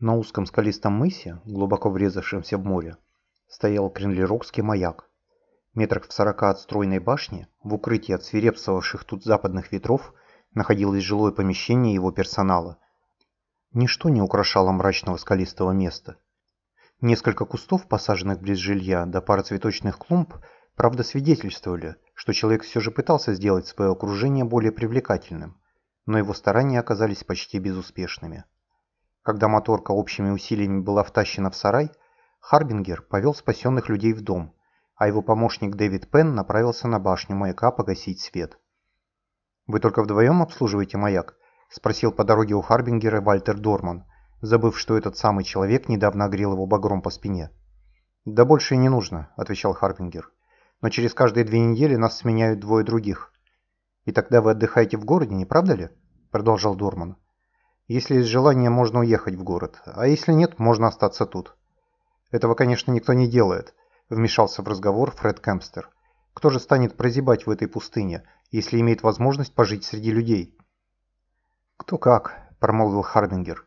На узком скалистом мысе, глубоко врезавшемся в море, стоял кренлерокский маяк. Метрах в сорока от стройной башни, в укрытии от свирепствовавших тут западных ветров, находилось жилое помещение его персонала. Ничто не украшало мрачного скалистого места. Несколько кустов, посаженных близ жилья, да пара цветочных клумб, правда свидетельствовали, что человек все же пытался сделать свое окружение более привлекательным, но его старания оказались почти безуспешными. Когда моторка общими усилиями была втащена в сарай, Харбингер повел спасенных людей в дом, а его помощник Дэвид Пен направился на башню маяка погасить свет. «Вы только вдвоем обслуживаете маяк?» – спросил по дороге у Харбингера Вальтер Дорман, забыв, что этот самый человек недавно огрел его багром по спине. «Да больше и не нужно», – отвечал Харбингер. «Но через каждые две недели нас сменяют двое других». «И тогда вы отдыхаете в городе, не правда ли?» – продолжал Дорман. Если есть желание, можно уехать в город, а если нет, можно остаться тут. Этого, конечно, никто не делает, вмешался в разговор Фред Кэмпстер. Кто же станет прозябать в этой пустыне, если имеет возможность пожить среди людей? Кто как, промолвил Харбингер.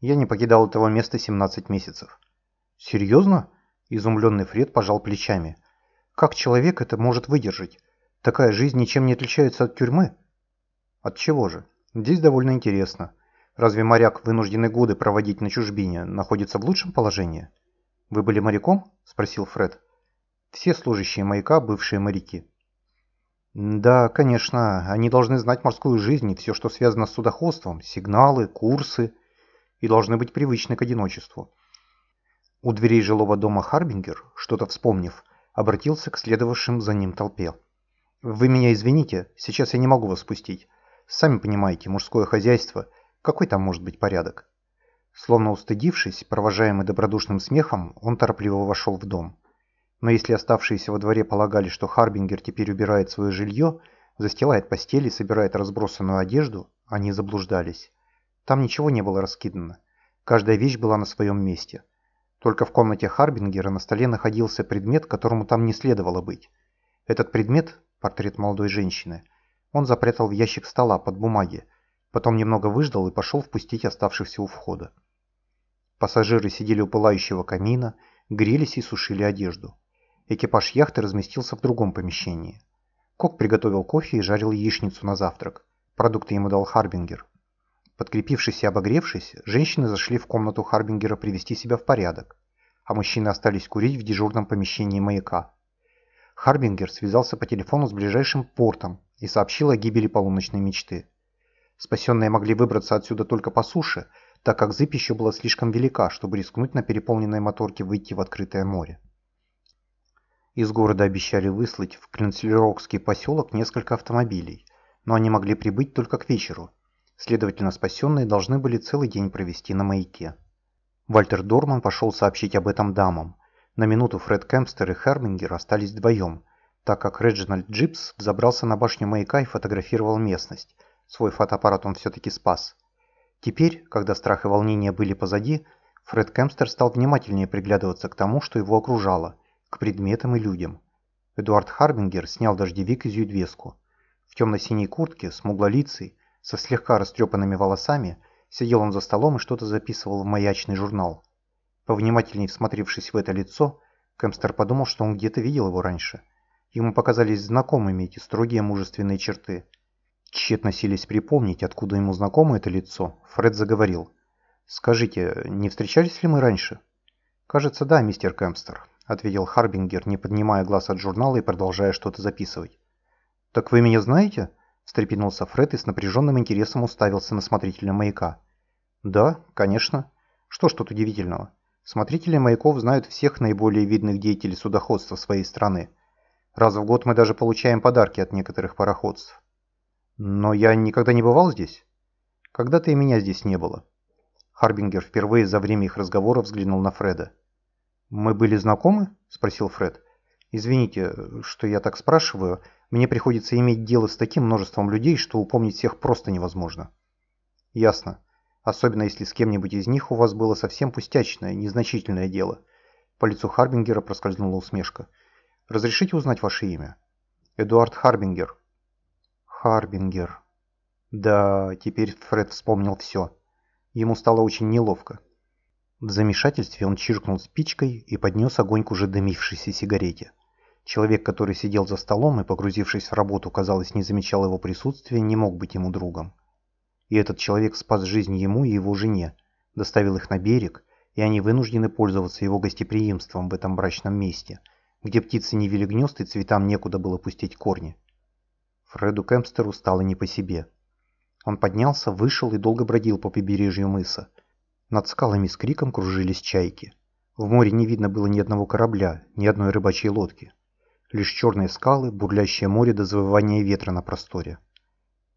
Я не покидал этого места 17 месяцев. Серьезно? Изумленный Фред пожал плечами. Как человек это может выдержать? Такая жизнь ничем не отличается от тюрьмы. От чего же? Здесь довольно интересно. Разве моряк, вынужденный годы проводить на чужбине, находится в лучшем положении? Вы были моряком? Спросил Фред. Все служащие маяка – бывшие моряки. Да, конечно, они должны знать морскую жизнь и все, что связано с судоходством, сигналы, курсы, и должны быть привычны к одиночеству. У дверей жилого дома Харбингер, что-то вспомнив, обратился к следовавшим за ним толпе. «Вы меня извините, сейчас я не могу вас спустить. Сами понимаете, мужское хозяйство – какой там может быть порядок? Словно устыдившись, провожаемый добродушным смехом, он торопливо вошел в дом. Но если оставшиеся во дворе полагали, что Харбингер теперь убирает свое жилье, застилает постели собирает разбросанную одежду, они заблуждались. Там ничего не было раскидано. Каждая вещь была на своем месте. Только в комнате Харбингера на столе находился предмет, которому там не следовало быть. Этот предмет, портрет молодой женщины, он запрятал в ящик стола под бумаги, Потом немного выждал и пошел впустить оставшихся у входа. Пассажиры сидели у пылающего камина, грелись и сушили одежду. Экипаж яхты разместился в другом помещении. Кок приготовил кофе и жарил яичницу на завтрак. Продукты ему дал Харбингер. Подкрепившись и обогревшись, женщины зашли в комнату Харбингера привести себя в порядок, а мужчины остались курить в дежурном помещении маяка. Харбингер связался по телефону с ближайшим портом и сообщил о гибели полуночной мечты. Спасенные могли выбраться отсюда только по суше, так как зыбь еще была слишком велика, чтобы рискнуть на переполненной моторке выйти в открытое море. Из города обещали выслать в Клинцлерокский поселок несколько автомобилей, но они могли прибыть только к вечеру. Следовательно, спасенные должны были целый день провести на маяке. Вальтер Дорман пошел сообщить об этом дамам. На минуту Фред Кемпстер и Хермингер остались вдвоем, так как Реджинальд Джипс взобрался на башню маяка и фотографировал местность – Свой фотоаппарат он все-таки спас. Теперь, когда страх и волнение были позади, Фред Кемстер стал внимательнее приглядываться к тому, что его окружало, к предметам и людям. Эдуард Харбингер снял дождевик из юдвеску. В темно-синей куртке, смуглолицей, со слегка растрепанными волосами, сидел он за столом и что-то записывал в маячный журнал. Повнимательней всмотревшись в это лицо, Кемстер подумал, что он где-то видел его раньше. Ему показались знакомыми эти строгие мужественные черты – Тщетно сились припомнить, откуда ему знакомо это лицо, Фред заговорил. «Скажите, не встречались ли мы раньше?» «Кажется, да, мистер Кэмпстер», — ответил Харбингер, не поднимая глаз от журнала и продолжая что-то записывать. «Так вы меня знаете?» — встрепенулся Фред и с напряженным интересом уставился на смотрителя маяка. «Да, конечно. Что ж тут удивительного? Смотрители маяков знают всех наиболее видных деятелей судоходства своей страны. Раз в год мы даже получаем подарки от некоторых пароходств. Но я никогда не бывал здесь. Когда-то и меня здесь не было. Харбингер впервые за время их разговора взглянул на Фреда. «Мы были знакомы?» – спросил Фред. «Извините, что я так спрашиваю. Мне приходится иметь дело с таким множеством людей, что упомнить всех просто невозможно». «Ясно. Особенно если с кем-нибудь из них у вас было совсем пустячное, незначительное дело». По лицу Харбингера проскользнула усмешка. «Разрешите узнать ваше имя?» «Эдуард Харбингер», Харбингер. Да, теперь Фред вспомнил все. Ему стало очень неловко. В замешательстве он чиркнул спичкой и поднес огонь к уже дымившейся сигарете. Человек, который сидел за столом и, погрузившись в работу, казалось, не замечал его присутствия, не мог быть ему другом. И этот человек спас жизнь ему и его жене, доставил их на берег, и они вынуждены пользоваться его гостеприимством в этом брачном месте, где птицы не вели гнезд и цветам некуда было пустить корни. Фреду Кемпстеру стало не по себе. Он поднялся, вышел и долго бродил по побережью мыса. Над скалами с криком кружились чайки. В море не видно было ни одного корабля, ни одной рыбачьей лодки. Лишь черные скалы, бурлящее море до завывания ветра на просторе.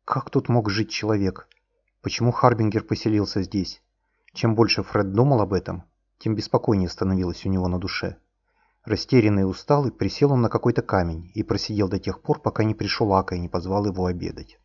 Как тут мог жить человек? Почему Харбингер поселился здесь? Чем больше Фред думал об этом, тем беспокойнее становилось у него на душе. Растерянный и усталый, присел он на какой-то камень и просидел до тех пор, пока не пришел Ака и не позвал его обедать.